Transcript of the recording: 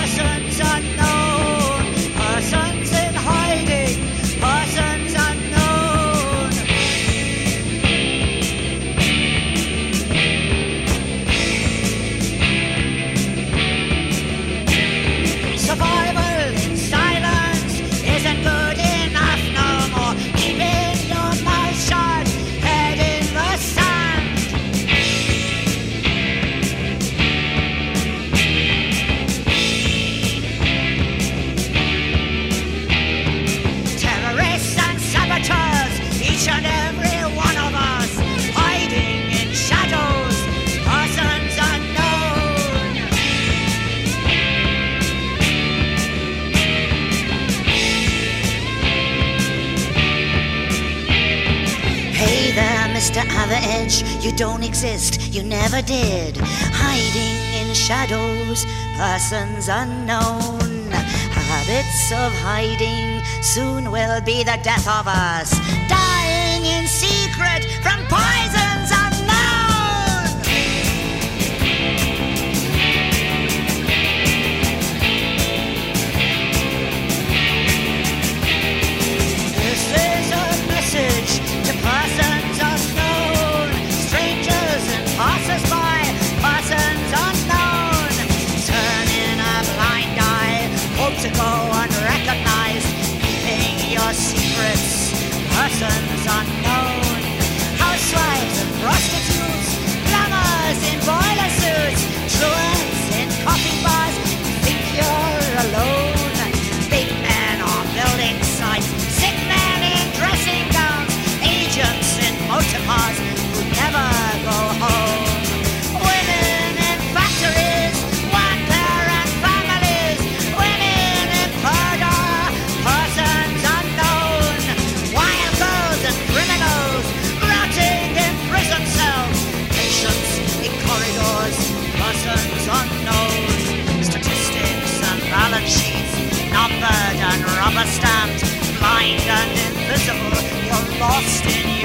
Russia. to other edge. You don't exist, you never did. Hiding in shadows, persons unknown. Habits of hiding soon will be the death of us. Die! sun's on strange and invisible. You're lost in